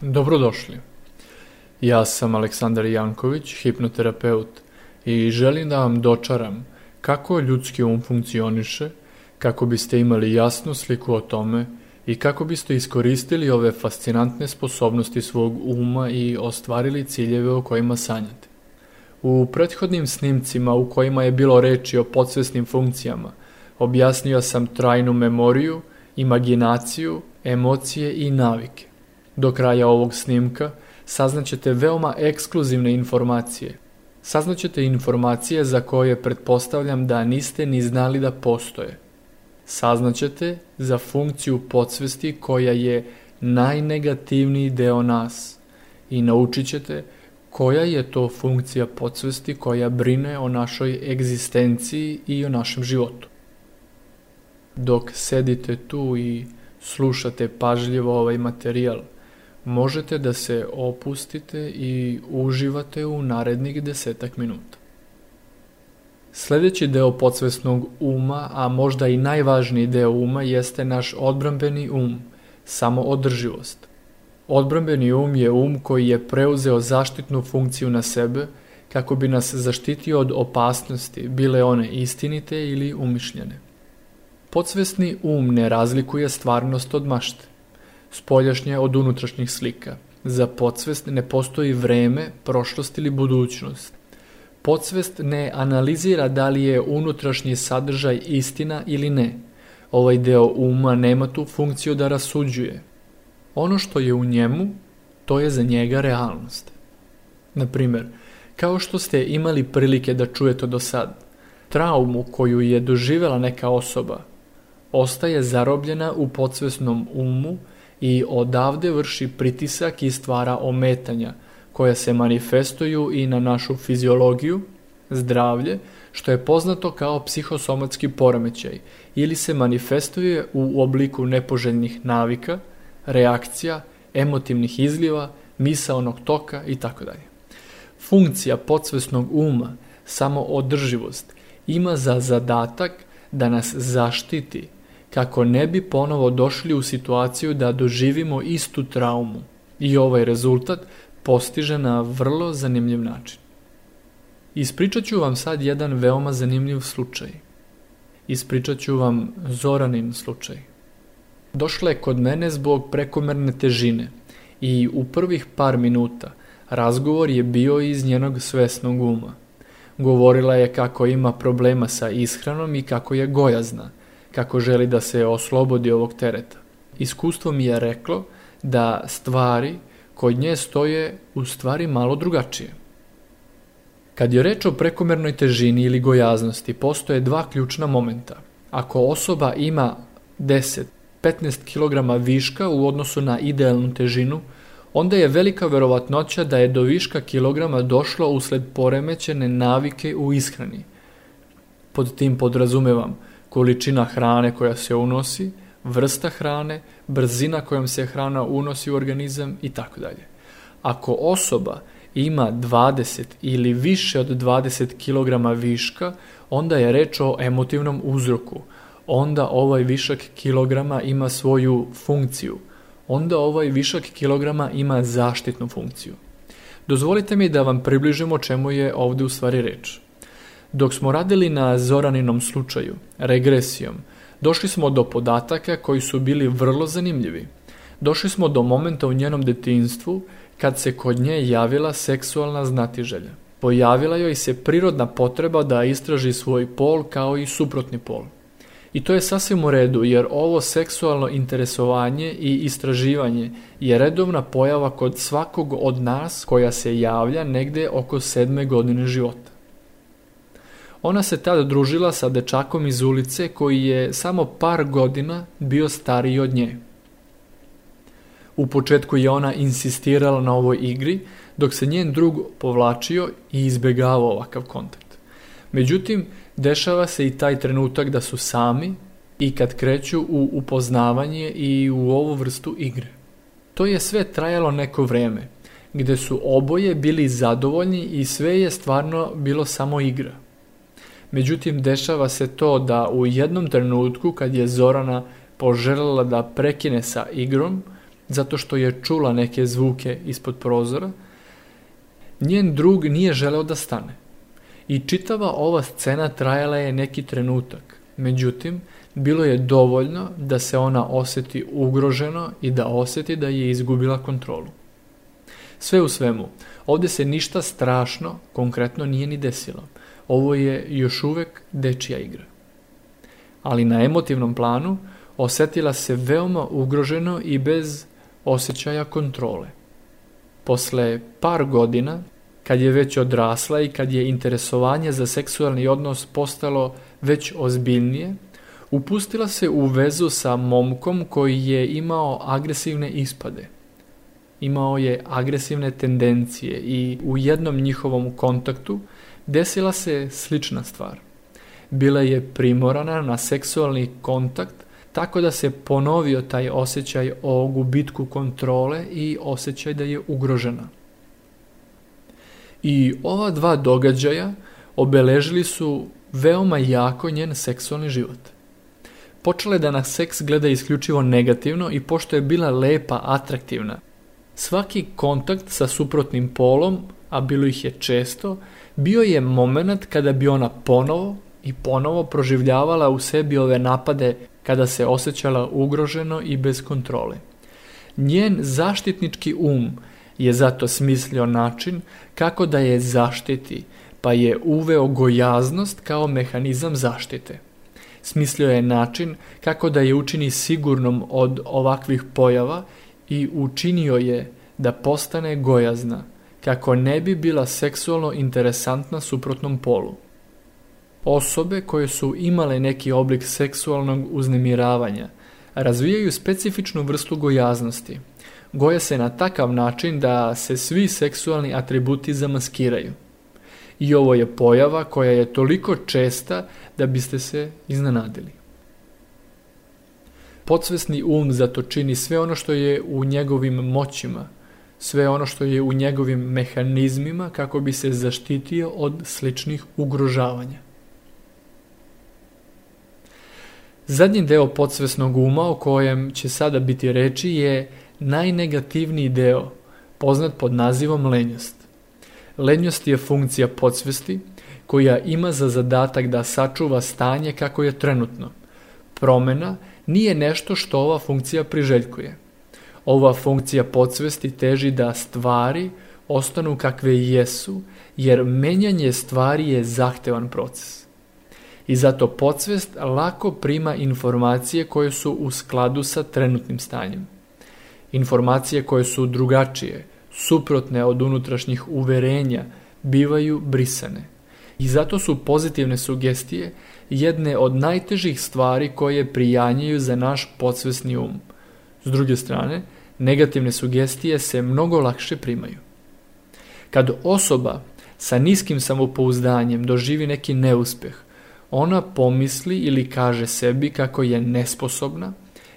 Dobrodošli. Ja sam Aleksandar Janković, hipnoterapeut i želim da vam dočaram kako ljudski um funkcioniše, kako biste imali jasnu sliku o tome i kako biste iskoristili ove fascinantne sposobnosti svog uma i ostvarili ciljeve o kojima sanjate. U prethodnim snimcima u kojima je bilo reči o podsvesnim funkcijama, objasnio sam trajnu memoriju, imaginaciju, emocije i navike. Do kraja ovog snimka saznaćete veoma ekskluzivne informacije. Saznaćete informacije za koje pretpostavljam da niste ni znali da postoje. Saznaćete za funkciju podsvesti koja je najnegativniji deo nas i naučit ćete koja je to funkcija podsvesti koja brine o našoj egzistenciji i o našem životu. Dok sedite tu i slušate pažljivo ovaj materijal – možete da se opustite i uživate u narednih desetak minuta. Sledeći deo podsvesnog uma, a možda i najvažniji deo uma, jeste naš odbrambeni um, samoodrživost. Odbrambeni um je um koji je preuzeo zaštitnu funkciju na sebe kako bi nas zaštitio od opasnosti, bile one istinite ili umišljene. Podsvesni um ne razlikuje stvarnost od mašte spoljašnje od unutrašnjih slika. Za podsvest ne postoji vreme, prošlost ili budućnost. Podsvest ne analizira da li je unutrašnji sadržaj istina ili ne. Ovaj deo uma nema tu funkciju da rasuđuje. Ono što je u njemu, to je za njega realnost. Na primer, kao što ste imali prilike da čujete do sad, traumu koju je doživela neka osoba ostaje zarobljena u podsvesnom umu i odavde vrši pritisak i stvara ometanja koja se manifestuju i na našu fiziologiju, zdravlje, što je poznato kao psihosomatski poremećaj ili se manifestuje u obliku nepoželjnih navika, reakcija, emotivnih izliva, misaonog toka i tako dalje. Funkcija podsvesnog uma, samo održivost, ima za zadatak da nas zaštiti kako ne bi ponovo došli u situaciju da doživimo istu traumu i ovaj rezultat postiže na vrlo zanimljiv način. Ispričat ću vam sad jedan veoma zanimljiv slučaj. Ispričat ću vam Zoranin slučaj. Došla je kod mene zbog prekomerne težine i u prvih par minuta razgovor je bio iz njenog svesnog uma. Govorila je kako ima problema sa ishranom i kako je gojazna – kako želi da se oslobodi ovog tereta. Iskustvo mi je reklo da stvari kod nje stoje u stvari malo drugačije. Kad je reč o prekomernoj težini ili gojaznosti, postoje dva ključna momenta. Ako osoba ima 10-15 kg viška u odnosu na idealnu težinu, onda je velika verovatnoća da je do viška kilograma došlo usled poremećene navike u ishrani. Pod tim podrazumevam – količina hrane koja se unosi, vrsta hrane, brzina kojom se hrana unosi u organizam i tako dalje. Ako osoba ima 20 ili više od 20 kg viška, onda je reč o emotivnom uzroku. Onda ovaj višak kilograma ima svoju funkciju. Onda ovaj višak kilograma ima zaštitnu funkciju. Dozvolite mi da vam približimo čemu je ovde u stvari reč. Dok smo radili na Zoraninom slučaju, regresijom, došli smo do podataka koji su bili vrlo zanimljivi. Došli smo do momenta u njenom detinstvu kad se kod nje javila seksualna znatiželja. Pojavila joj se prirodna potreba da istraži svoj pol kao i suprotni pol. I to je sasvim u redu jer ovo seksualno interesovanje i istraživanje je redovna pojava kod svakog od nas koja se javlja negde oko sedme godine života. Ona se tada družila sa dečakom iz ulice koji je samo par godina bio stariji od nje. U početku je ona insistirala na ovoj igri, dok se njen drug povlačio i izbegavao ovakav kontakt. Međutim, dešava se i taj trenutak da su sami i kad kreću u upoznavanje i u ovu vrstu igre. To je sve trajalo neko vreme, gde su oboje bili zadovoljni i sve je stvarno bilo samo igra – Međutim, dešava se to da u jednom trenutku kad je Zorana poželjela da prekine sa igrom, zato što je čula neke zvuke ispod prozora, njen drug nije želeo da stane. I čitava ova scena trajala je neki trenutak. Međutim, bilo je dovoljno da se ona oseti ugroženo i da oseti da je izgubila kontrolu. Sve u svemu, ovde se ništa strašno konkretno nije ni desilo. Ovo je još uvek dečija igra. Ali na emotivnom planu osetila se veoma ugroženo i bez osjećaja kontrole. Posle par godina, kad je već odrasla i kad je interesovanje za seksualni odnos postalo već ozbiljnije, upustila se u vezu sa momkom koji je imao agresivne ispade. Imao je agresivne tendencije i u jednom njihovom kontaktu desila se slična stvar. Bila je primorana na seksualni kontakt tako da se ponovio taj osjećaj o gubitku kontrole i osjećaj da je ugrožena. I ova dva događaja obeležili su veoma jako njen seksualni život. Počela je da na seks gleda isključivo negativno i pošto je bila lepa, atraktivna, svaki kontakt sa suprotnim polom, a bilo ih je često, bio je moment kada bi ona ponovo i ponovo proživljavala u sebi ove napade kada se osjećala ugroženo i bez kontrole. Njen zaštitnički um je zato smislio način kako da je zaštiti, pa je uveo gojaznost kao mehanizam zaštite. Smislio je način kako da je učini sigurnom od ovakvih pojava i učinio je da postane gojazna, kako ne bi bila seksualno interesantna suprotnom polu. Osobe koje su imale neki oblik seksualnog uznemiravanja razvijaju specifičnu vrstu gojaznosti. Goja se na takav način da se svi seksualni atributi zamaskiraju. I ovo je pojava koja je toliko česta da biste se iznenadili. Podsvesni um zato čini sve ono što je u njegovim moćima, sve ono što je u njegovim mehanizmima kako bi se zaštitio od sličnih ugrožavanja. Zadnji deo podsvesnog uma o kojem će sada biti reči je najnegativniji deo, poznat pod nazivom lenjost. Lenjost je funkcija podsvesti koja ima za zadatak da sačuva stanje kako je trenutno. Promena nije nešto što ova funkcija priželjkuje. Ova funkcija podsvesti teži da stvari ostanu kakve jesu, jer menjanje stvari je zahtevan proces i zato podsvest lako prima informacije koje su u skladu sa trenutnim stanjem. Informacije koje su drugačije, suprotne od unutrašnjih uverenja, bivaju brisane. I zato su pozitivne sugestije jedne od najtežih stvari koje prijanjaju za naš podsvesni um. S druge strane, negativne sugestije se mnogo lakše primaju. Kad osoba sa niskim samopouzdanjem doživi neki neuspeh, ona pomisli ili kaže sebi kako je nesposobna,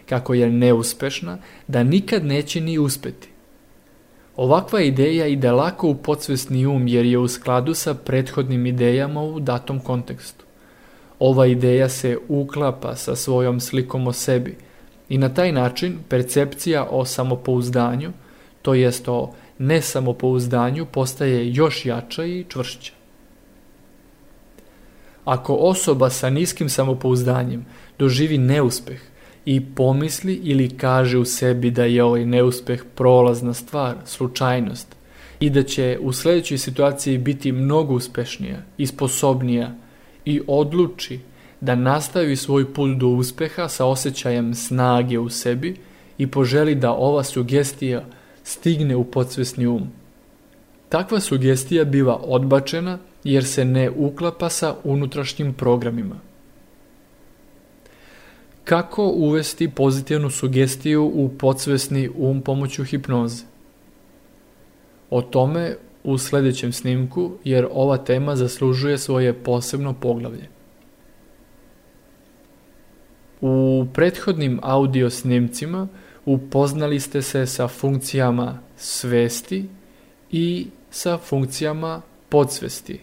kako je neuspešna, da nikad neće ni uspeti. Ovakva ideja ide lako u podsvesni um jer je u skladu sa prethodnim idejama u datom kontekstu. Ova ideja se uklapa sa svojom slikom o sebi i na taj način percepcija o samopouzdanju, to jest o nesamopouzdanju, postaje još jača i čvršća. Ako osoba sa niskim samopouzdanjem doživi neuspeh i pomisli ili kaže u sebi da je ovaj neuspeh prolazna stvar, slučajnost i da će u sledećoj situaciji biti mnogo uspešnija i sposobnija i odluči da nastavi svoj put do uspeha sa osjećajem snage u sebi i poželi da ova sugestija stigne u podsvesni um. Takva sugestija biva odbačena jer se ne uklapa sa unutrašnjim programima. Kako uvesti pozitivnu sugestiju u podsvesni um pomoću hipnoze? O tome u sledećem snimku, jer ova tema zaslužuje svoje posebno poglavlje. U prethodnim audio snimcima upoznali ste se sa funkcijama svesti i sa funkcijama podsvesti.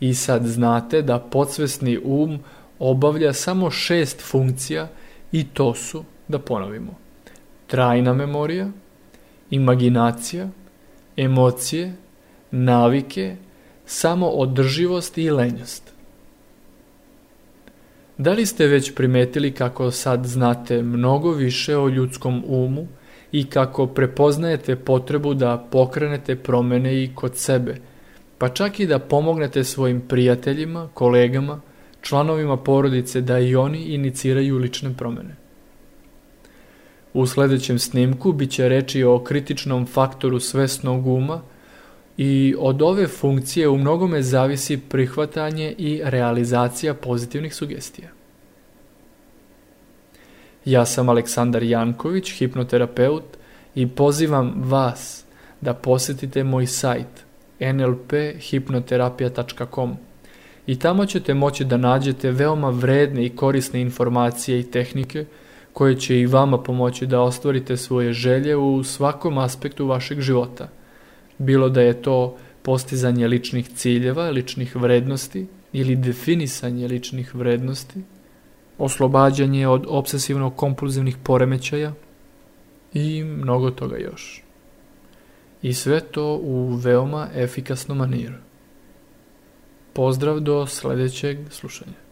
I sad znate da podsvesni um obavlja samo šest funkcija i to su, da ponovimo, trajna memorija, imaginacija, emocije, navike, samoodrživost i lenjost. Da li ste već primetili kako sad znate mnogo više o ljudskom umu i kako prepoznajete potrebu da pokrenete promene i kod sebe, pa čak i da pomognete svojim prijateljima, kolegama, članovima porodice da i oni iniciraju lične promene? U sledećem snimku biće reči o kritičnom faktoru svesnog uma i od ove funkcije u mnogome zavisi prihvatanje i realizacija pozitivnih sugestija. Ja sam Aleksandar Janković, hipnoterapeut i pozivam vas da posetite moj sajt nlphipnoterapija.com i tamo ćete moći da nađete veoma vredne i korisne informacije i tehnike koje će i vama pomoći da ostvarite svoje želje u svakom aspektu vašeg života. Bilo da je to postizanje ličnih ciljeva, ličnih vrednosti ili definisanje ličnih vrednosti, oslobađanje od obsesivno-kompulzivnih poremećaja i mnogo toga još. I sve to u veoma efikasnom maniru. Pozdrav do sledećeg slušanja.